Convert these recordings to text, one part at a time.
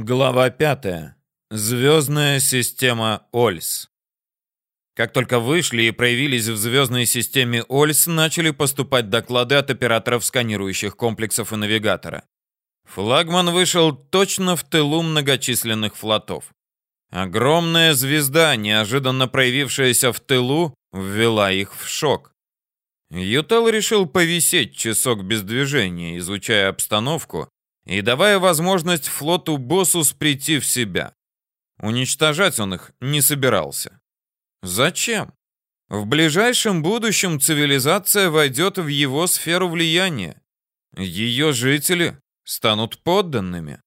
Глава 5. Звездная система Ольс. Как только вышли и проявились в звездной системе Ольс, начали поступать доклады от операторов сканирующих комплексов и навигатора. Флагман вышел точно в тылу многочисленных флотов. Огромная звезда, неожиданно проявившаяся в тылу, ввела их в шок. Ютел решил повисеть часок без движения, изучая обстановку, и давая возможность флоту Боссус прийти в себя. Уничтожать он их не собирался. Зачем? В ближайшем будущем цивилизация войдет в его сферу влияния. Ее жители станут подданными.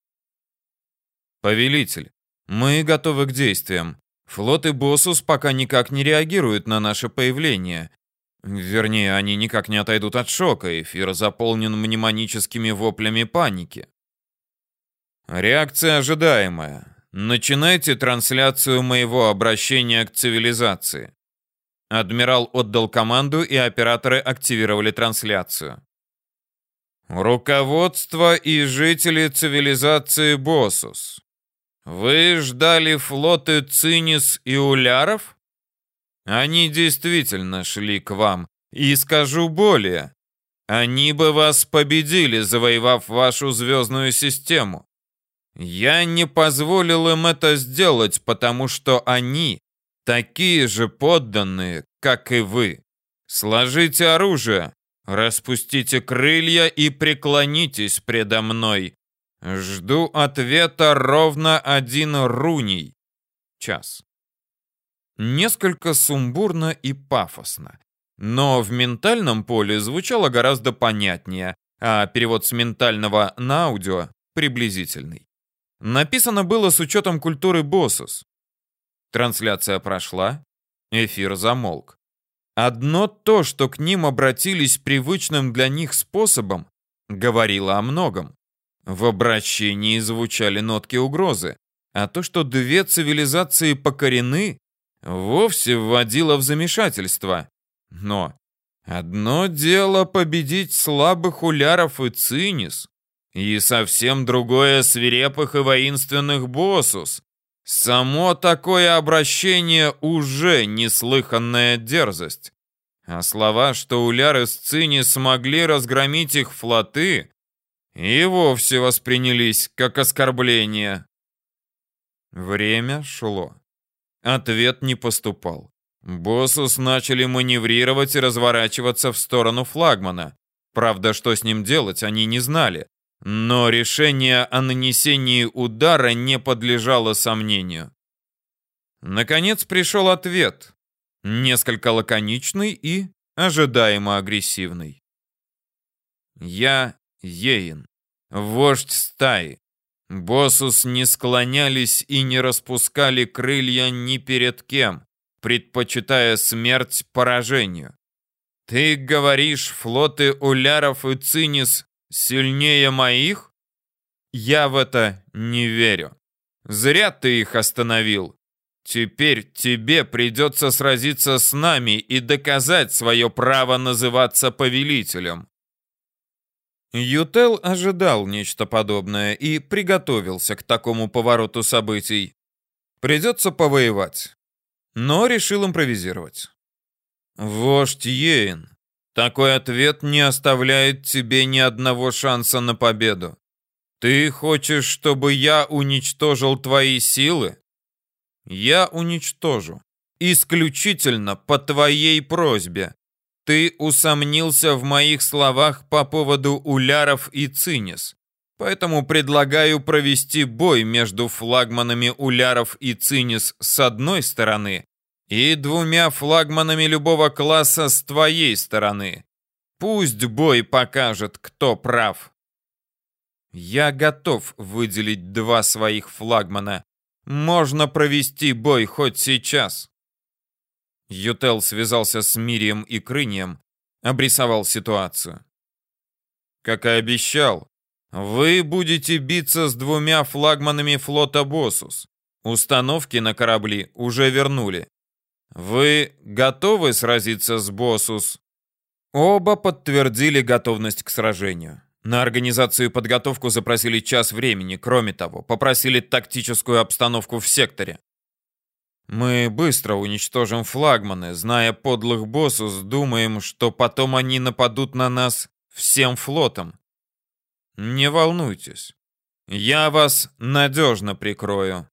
Повелитель, мы готовы к действиям. Флот и Боссус пока никак не реагируют на наше появление. Вернее, они никак не отойдут от шока, эфир заполнен мнемоническими воплями паники. Реакция ожидаемая. Начинайте трансляцию моего обращения к цивилизации. Адмирал отдал команду, и операторы активировали трансляцию. Руководство и жители цивилизации Босус. Вы ждали флоты Цинис и Уляров? Они действительно шли к вам. И скажу более. Они бы вас победили, завоевав вашу звездную систему. Я не позволил им это сделать, потому что они такие же подданные, как и вы. Сложите оружие, распустите крылья и преклонитесь предо мной. Жду ответа ровно один руний. Час. Несколько сумбурно и пафосно. Но в ментальном поле звучало гораздо понятнее, а перевод с ментального на аудио приблизительный. Написано было с учетом культуры боссус. Трансляция прошла, эфир замолк. Одно то, что к ним обратились привычным для них способом, говорило о многом. В обращении звучали нотки угрозы, а то, что две цивилизации покорены, вовсе вводило в замешательство. Но одно дело победить слабых уляров и цинис, и совсем другое свирепых и воинственных боссус. Само такое обращение уже неслыханная дерзость. А слова, что уляры с Цини смогли разгромить их флоты, и вовсе воспринялись как оскорбление. Время шло. Ответ не поступал. Боссус начали маневрировать и разворачиваться в сторону флагмана. Правда, что с ним делать, они не знали. Но решение о нанесении удара не подлежало сомнению. Наконец пришел ответ, несколько лаконичный и ожидаемо агрессивный. Я Ейн, вождь стаи. Боссус не склонялись и не распускали крылья ни перед кем, предпочитая смерть поражению. Ты говоришь, флоты Уляров и Цинис Сильнее моих? Я в это не верю. Зря ты их остановил. Теперь тебе придется сразиться с нами и доказать свое право называться повелителем. Ютел ожидал нечто подобное и приготовился к такому повороту событий. Придется повоевать. Но решил импровизировать. Вождь Ейн, такой ответ не оставляет тебе ни одного шанса на победу. Ты хочешь, чтобы я уничтожил твои силы? Я уничтожу. Исключительно по твоей просьбе. Ты усомнился в моих словах по поводу уляров и цинис. Поэтому предлагаю провести бой между флагманами уляров и цинис с одной стороны и двумя флагманами любого класса с твоей стороны. Пусть бой покажет, кто прав. Я готов выделить два своих флагмана. Можно провести бой хоть сейчас. Ютел связался с Мирием и Крыньем, обрисовал ситуацию. Как и обещал, вы будете биться с двумя флагманами флота Босус. Установки на корабли уже вернули. «Вы готовы сразиться с Боссус?» Оба подтвердили готовность к сражению. На организацию и подготовку запросили час времени. Кроме того, попросили тактическую обстановку в секторе. Мы быстро уничтожим флагманы, зная подлых боссус, думаем, что потом они нападут на нас всем флотом. Не волнуйтесь. Я вас надежно прикрою.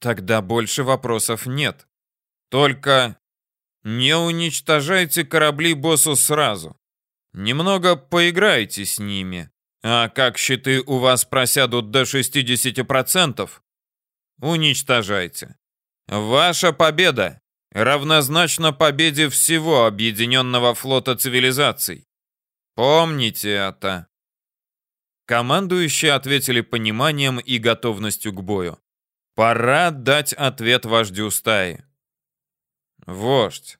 Тогда больше вопросов нет. Только не уничтожайте корабли боссу сразу. Немного поиграйте с ними. А как щиты у вас просядут до 60%, уничтожайте. Ваша победа равнозначна победе всего объединенного флота цивилизаций. Помните это. Командующие ответили пониманием и готовностью к бою. Пора дать ответ вождю стаи. Вождь,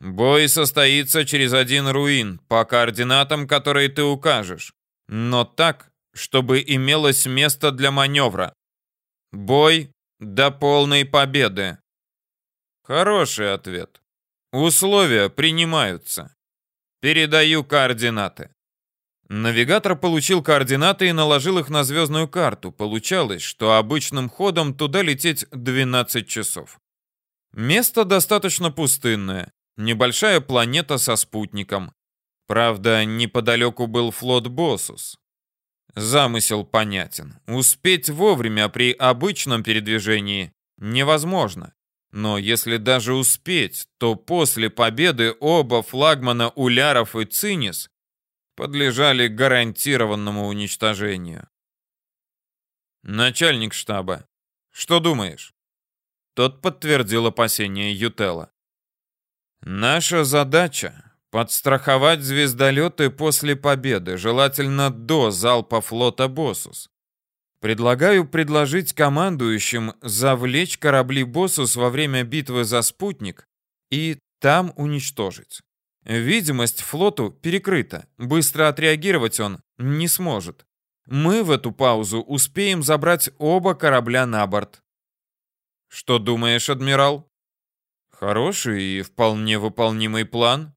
бой состоится через один руин по координатам, которые ты укажешь, но так, чтобы имелось место для маневра. Бой до полной победы. Хороший ответ. Условия принимаются. Передаю координаты. Навигатор получил координаты и наложил их на звездную карту. Получалось, что обычным ходом туда лететь 12 часов. Место достаточно пустынное. Небольшая планета со спутником. Правда, неподалеку был флот Боссус. Замысел понятен. Успеть вовремя при обычном передвижении невозможно. Но если даже успеть, то после победы оба флагмана Уляров и Цинис подлежали гарантированному уничтожению. Начальник штаба, что думаешь? Тот подтвердил опасения Ютела. Наша задача — подстраховать звездолеты после победы, желательно до залпа флота Боссус. Предлагаю предложить командующим завлечь корабли Боссус во время битвы за спутник и там уничтожить. Видимость флоту перекрыта. Быстро отреагировать он не сможет. Мы в эту паузу успеем забрать оба корабля на борт. Что думаешь, адмирал? Хороший и вполне выполнимый план.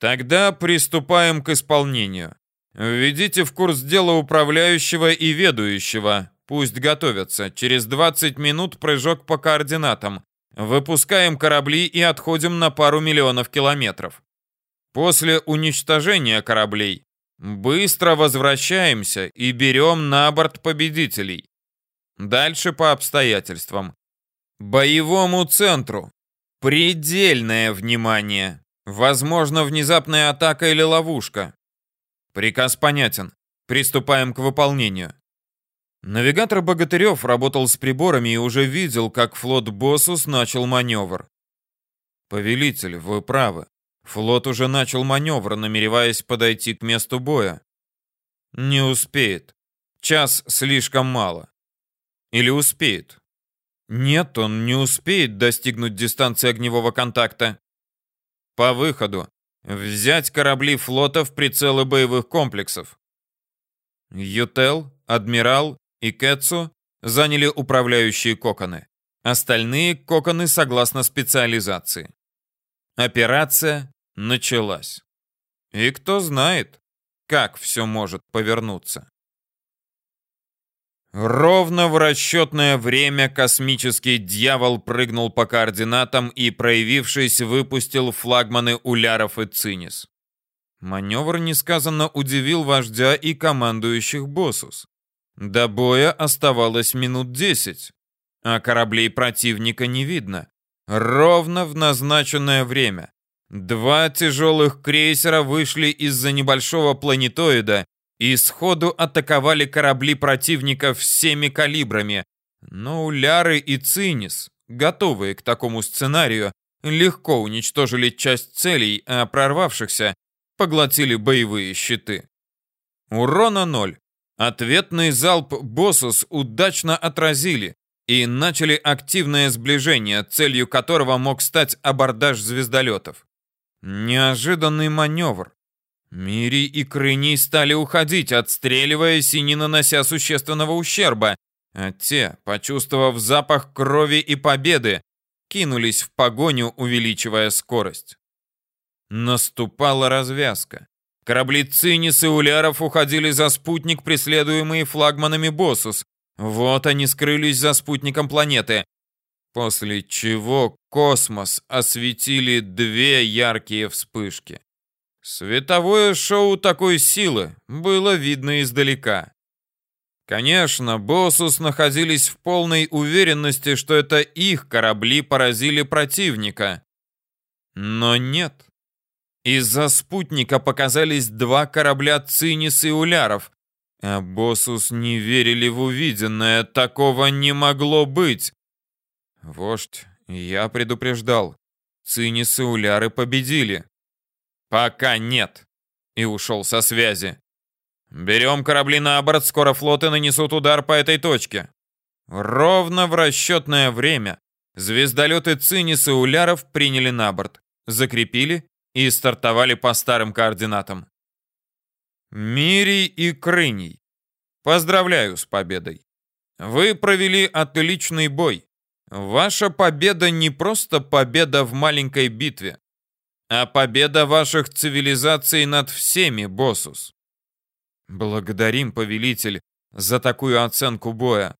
Тогда приступаем к исполнению. Введите в курс дела управляющего и ведущего. Пусть готовятся. Через 20 минут прыжок по координатам. Выпускаем корабли и отходим на пару миллионов километров. После уничтожения кораблей быстро возвращаемся и берем на борт победителей. Дальше по обстоятельствам. Боевому центру. Предельное внимание. Возможно, внезапная атака или ловушка. Приказ понятен. Приступаем к выполнению. Навигатор Богатырев работал с приборами и уже видел, как флот Боссус начал маневр. «Повелитель, вы правы. Флот уже начал маневр, намереваясь подойти к месту боя. Не успеет. Час слишком мало. Или успеет? Нет, он не успеет достигнуть дистанции огневого контакта. По выходу. Взять корабли флота в прицелы боевых комплексов. Ютел, Адмирал и Кэтсу заняли управляющие коконы. Остальные коконы согласно специализации. Операция началась. И кто знает, как все может повернуться. Ровно в расчетное время космический дьявол прыгнул по координатам и, проявившись, выпустил флагманы Уляров и Цинис. Маневр несказанно удивил вождя и командующих боссус. До боя оставалось минут десять, а кораблей противника не видно. Ровно в назначенное время. Два тяжелых крейсера вышли из-за небольшого планетоида и сходу атаковали корабли противника всеми калибрами. Но Уляры и Цинис, готовые к такому сценарию, легко уничтожили часть целей, а прорвавшихся поглотили боевые щиты. Урона ноль. Ответный залп Боссус удачно отразили и начали активное сближение, целью которого мог стать абордаж звездолетов. Неожиданный маневр. Мири и Крыни стали уходить, отстреливаясь и не нанося существенного ущерба, а те, почувствовав запах крови и победы, кинулись в погоню, увеличивая скорость. Наступала развязка. Корабли Цинис и Уляров уходили за спутник, преследуемые флагманами Босус. Вот они скрылись за спутником планеты. После чего космос осветили две яркие вспышки. Световое шоу такой силы было видно издалека. Конечно, Босус находились в полной уверенности, что это их корабли поразили противника. Но нет. Из-за спутника показались два корабля Цинис и Уляров, а Босус не верили в увиденное, такого не могло быть. Вождь, я предупреждал. Цинис и Уляры победили. Пока нет. И ушел со связи. Берем корабли на борт, скоро флоты нанесут удар по этой точке. Ровно в расчетное время звездолеты Цинис и Уляров приняли на борт, закрепили и стартовали по старым координатам. Мирий и Крыний, поздравляю с победой. Вы провели отличный бой. Ваша победа не просто победа в маленькой битве, а победа ваших цивилизаций над всеми, Боссус. Благодарим, повелитель, за такую оценку боя.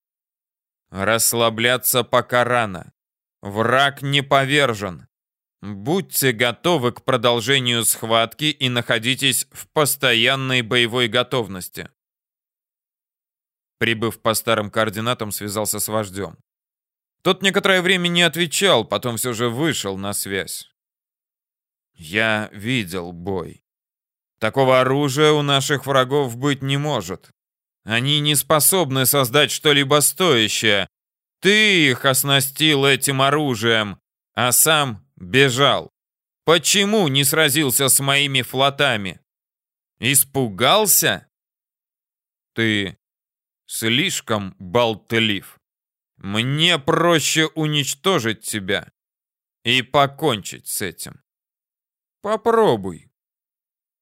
Расслабляться пока рано. Враг не повержен. Будьте готовы к продолжению схватки и находитесь в постоянной боевой готовности. Прибыв по старым координатам, связался с вождем. Тот некоторое время не отвечал, потом все же вышел на связь. Я видел бой. Такого оружия у наших врагов быть не может. Они не способны создать что-либо стоящее. Ты их оснастил этим оружием, а сам бежал. Почему не сразился с моими флотами? Испугался? Ты слишком болтлив. Мне проще уничтожить тебя и покончить с этим. Попробуй.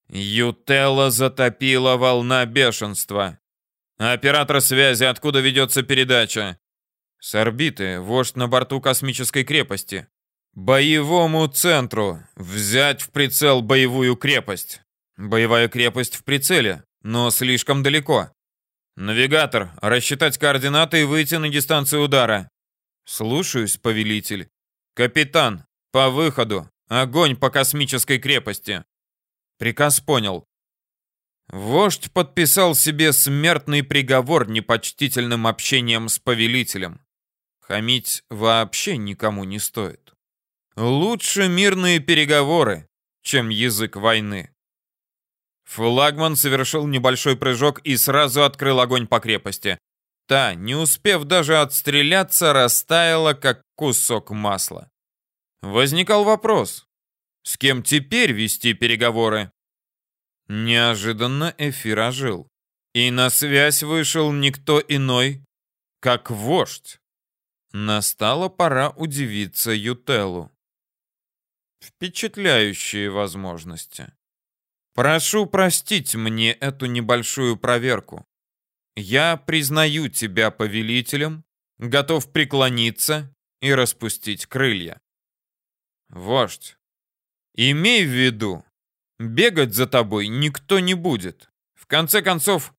Ютелла затопила волна бешенства. Оператор связи, откуда ведется передача? С орбиты, вождь на борту космической крепости. Боевому центру. Взять в прицел боевую крепость. Боевая крепость в прицеле, но слишком далеко. Навигатор, рассчитать координаты и выйти на дистанцию удара. Слушаюсь, повелитель. Капитан, по выходу. Огонь по космической крепости. Приказ понял. Вождь подписал себе смертный приговор непочтительным общением с повелителем. Хамить вообще никому не стоит. Лучше мирные переговоры, чем язык войны. Флагман совершил небольшой прыжок и сразу открыл огонь по крепости. Та, не успев даже отстреляться, растаяла, как кусок масла. Возникал вопрос, с кем теперь вести переговоры? Неожиданно эфир ожил. И на связь вышел никто иной, как вождь. Настала пора удивиться Ютеллу. Впечатляющие возможности. Прошу простить мне эту небольшую проверку. Я признаю тебя повелителем, готов преклониться и распустить крылья. Вождь, имей в виду, бегать за тобой никто не будет. В конце концов,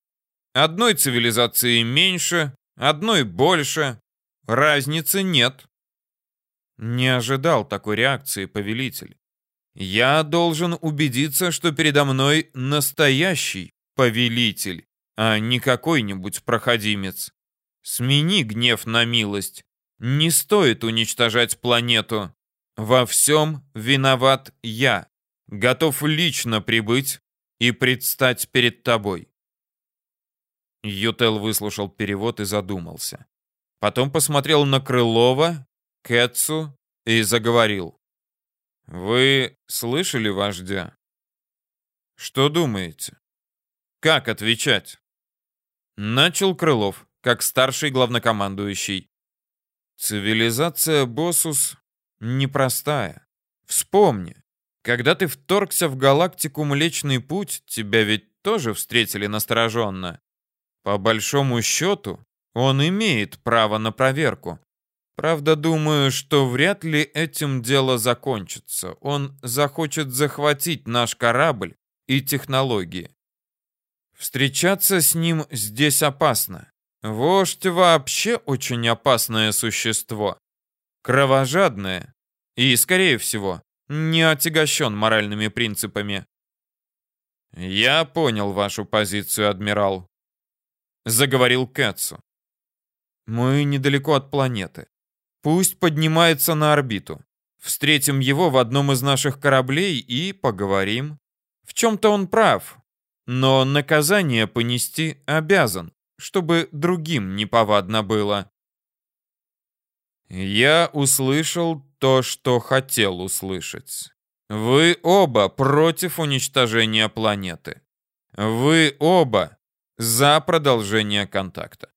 одной цивилизации меньше, одной больше, разницы нет. Не ожидал такой реакции повелитель. Я должен убедиться, что передо мной настоящий повелитель, а не какой-нибудь проходимец. Смени гнев на милость. Не стоит уничтожать планету. Во всем виноват я. Готов лично прибыть и предстать перед тобой. Ютел выслушал перевод и задумался. Потом посмотрел на Крылова, Кэтсу и заговорил. Вы слышали вождя? Что думаете? Как отвечать? Начал Крылов, как старший главнокомандующий. Цивилизация Босус непростая. Вспомни, когда ты вторгся в галактику Млечный Путь, тебя ведь тоже встретили настороженно. По большому счету, он имеет право на проверку. Правда, думаю, что вряд ли этим дело закончится. Он захочет захватить наш корабль и технологии. Встречаться с ним здесь опасно. Вождь вообще очень опасное существо. Кровожадное и, скорее всего, не отягощен моральными принципами. «Я понял вашу позицию, адмирал», — заговорил Кэтсу. «Мы недалеко от планеты. Пусть поднимается на орбиту. Встретим его в одном из наших кораблей и поговорим. В чем-то он прав, но наказание понести обязан, чтобы другим неповадно было». Я услышал то, что хотел услышать. Вы оба против уничтожения планеты. Вы оба за продолжение контакта.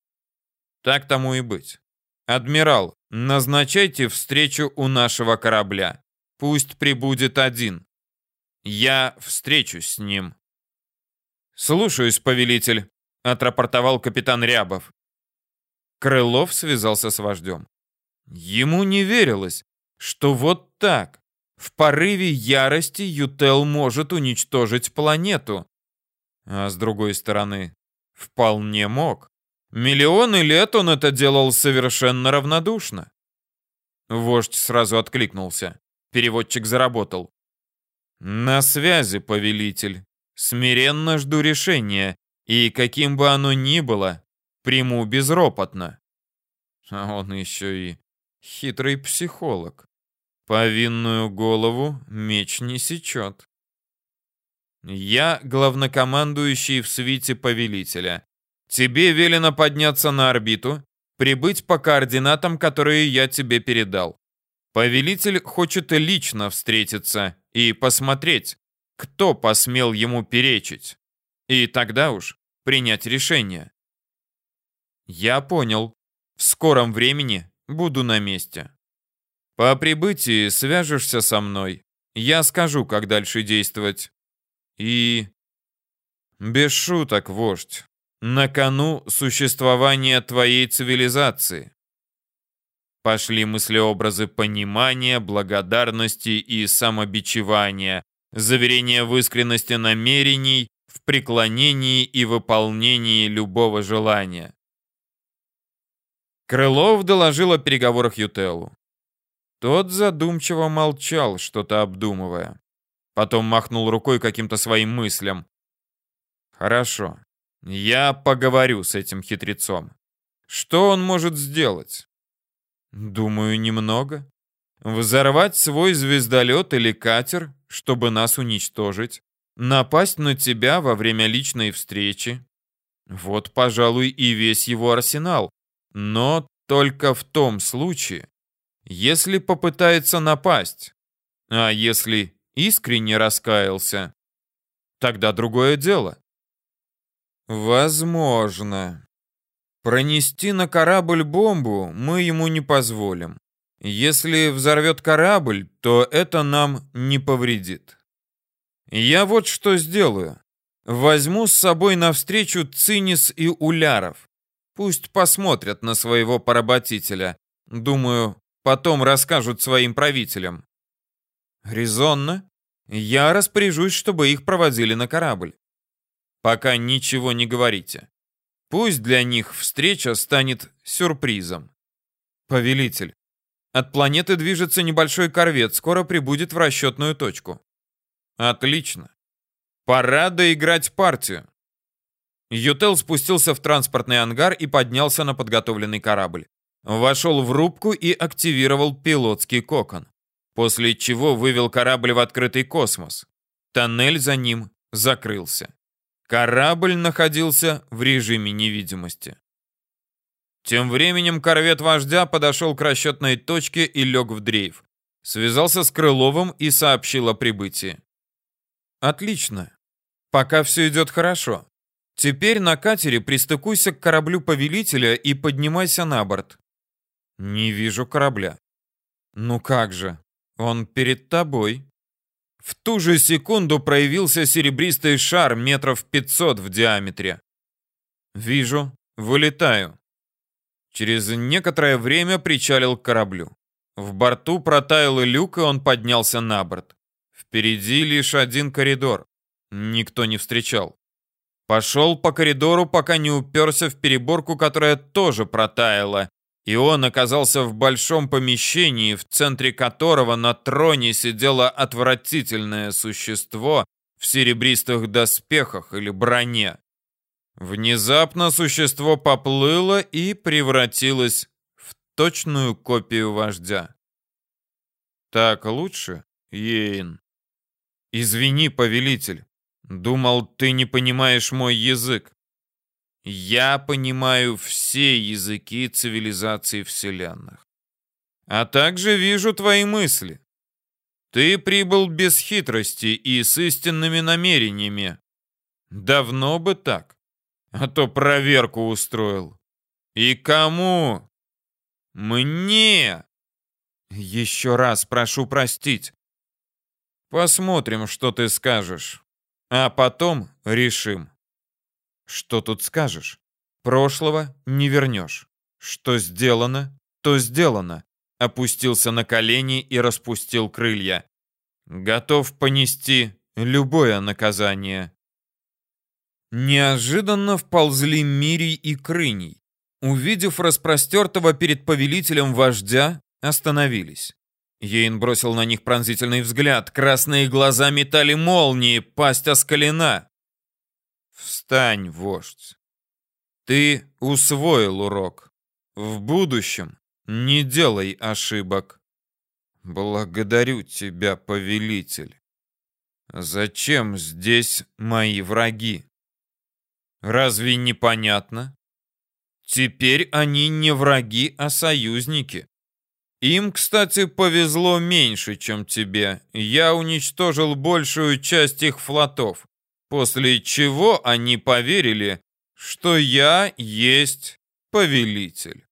Так тому и быть. Адмирал, назначайте встречу у нашего корабля. Пусть прибудет один. Я встречусь с ним. Слушаюсь, повелитель, отрапортовал капитан Рябов. Крылов связался с вождем. Ему не верилось, что вот так, в порыве ярости Ютел может уничтожить планету. А с другой стороны, вполне мог. Миллионы лет он это делал совершенно равнодушно. Вождь сразу откликнулся. Переводчик заработал. «На связи, повелитель. Смиренно жду решения, и каким бы оно ни было, приму безропотно». А он еще и хитрый психолог. Повинную голову меч не сечет. Я главнокомандующий в свите повелителя. Тебе велено подняться на орбиту, прибыть по координатам, которые я тебе передал. Повелитель хочет лично встретиться и посмотреть, кто посмел ему перечить. И тогда уж принять решение. Я понял. В скором времени буду на месте. По прибытии свяжешься со мной. Я скажу, как дальше действовать. И... Без шуток, вождь. На кону существование твоей цивилизации. Пошли мыслеобразы понимания, благодарности и самобичевания, заверения в искренности намерений, в преклонении и выполнении любого желания. Крылов доложил о переговорах Ютеллу. Тот задумчиво молчал, что-то обдумывая. Потом махнул рукой каким-то своим мыслям. «Хорошо. Я поговорю с этим хитрецом. Что он может сделать?» «Думаю, немного. Взорвать свой звездолет или катер, чтобы нас уничтожить. Напасть на тебя во время личной встречи. Вот, пожалуй, и весь его арсенал. Но только в том случае, если попытается напасть. А если искренне раскаялся, тогда другое дело. Возможно. Пронести на корабль бомбу мы ему не позволим. Если взорвет корабль, то это нам не повредит. Я вот что сделаю. Возьму с собой навстречу Цинис и Уляров. Пусть посмотрят на своего поработителя. Думаю, Потом расскажут своим правителям. Резонно. Я распоряжусь, чтобы их проводили на корабль. Пока ничего не говорите. Пусть для них встреча станет сюрпризом. Повелитель, от планеты движется небольшой корвет, скоро прибудет в расчетную точку. Отлично. Пора доиграть партию. Ютел спустился в транспортный ангар и поднялся на подготовленный корабль. Вошел в рубку и активировал пилотский кокон, после чего вывел корабль в открытый космос. Тоннель за ним закрылся. Корабль находился в режиме невидимости. Тем временем корвет вождя подошел к расчетной точке и лег в дрейф. Связался с Крыловым и сообщил о прибытии. «Отлично. Пока все идет хорошо. Теперь на катере пристыкуйся к кораблю повелителя и поднимайся на борт. Не вижу корабля. Ну как же? Он перед тобой. В ту же секунду проявился серебристый шар метров 500 в диаметре. Вижу, вылетаю. Через некоторое время причалил к кораблю. В борту протаял люк, и он поднялся на борт. Впереди лишь один коридор. Никто не встречал. Пошел по коридору, пока не уперся в переборку, которая тоже протаяла, и он оказался в большом помещении, в центре которого на троне сидело отвратительное существо в серебристых доспехах или броне. Внезапно существо поплыло и превратилось в точную копию вождя. Так лучше, Ейн? Извини, повелитель. Думал, ты не понимаешь мой язык. Я понимаю все языки цивилизации вселенных. А также вижу твои мысли. Ты прибыл без хитрости и с истинными намерениями. Давно бы так. А то проверку устроил. И кому? Мне. Еще раз прошу простить. Посмотрим, что ты скажешь. А потом решим. Что тут скажешь? Прошлого не вернешь. Что сделано, то сделано. Опустился на колени и распустил крылья. Готов понести любое наказание. Неожиданно вползли Мирий и Крыней. Увидев распростертого перед повелителем вождя, остановились. Ейн бросил на них пронзительный взгляд. Красные глаза метали молнии, пасть оскалена. «Встань, вождь. Ты усвоил урок. В будущем не делай ошибок. Благодарю тебя, повелитель. Зачем здесь мои враги? Разве непонятно? Теперь они не враги, а союзники. Им, кстати, повезло меньше, чем тебе. Я уничтожил большую часть их флотов, после чего они поверили, что я есть повелитель.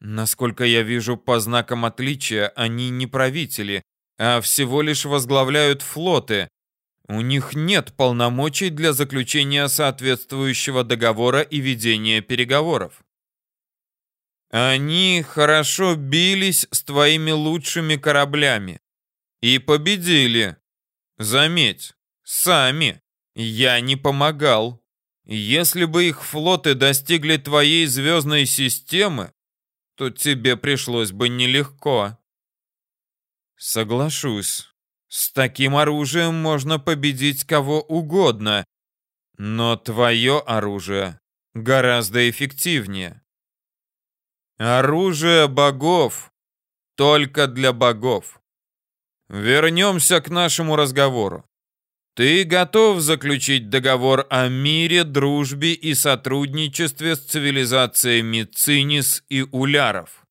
Насколько я вижу по знакам отличия, они не правители, а всего лишь возглавляют флоты. У них нет полномочий для заключения соответствующего договора и ведения переговоров. Они хорошо бились с твоими лучшими кораблями и победили. Заметь, сами. Я не помогал. Если бы их флоты достигли твоей звездной системы, то тебе пришлось бы нелегко. Соглашусь. С таким оружием можно победить кого угодно, но твое оружие гораздо эффективнее. Оружие богов. Только для богов. Вернемся к нашему разговору. Ты готов заключить договор о мире, дружбе и сотрудничестве с цивилизациями Цинис и Уляров?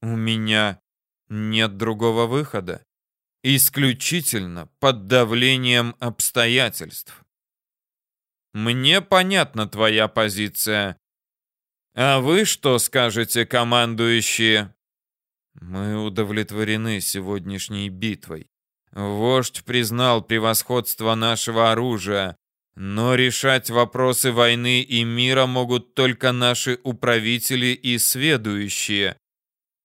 У меня нет другого выхода. Исключительно под давлением обстоятельств. Мне понятна твоя позиция, а вы что скажете, командующие? Мы удовлетворены сегодняшней битвой. Вождь признал превосходство нашего оружия, но решать вопросы войны и мира могут только наши управители и сведущие.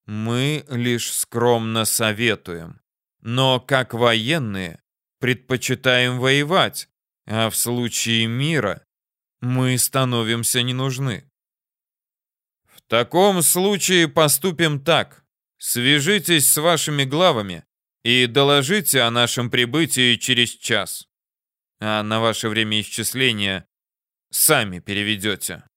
Мы лишь скромно советуем. Но как военные предпочитаем воевать, а в случае мира мы становимся не нужны. В таком случае поступим так. Свяжитесь с вашими главами и доложите о нашем прибытии через час. А на ваше время исчисления сами переведете.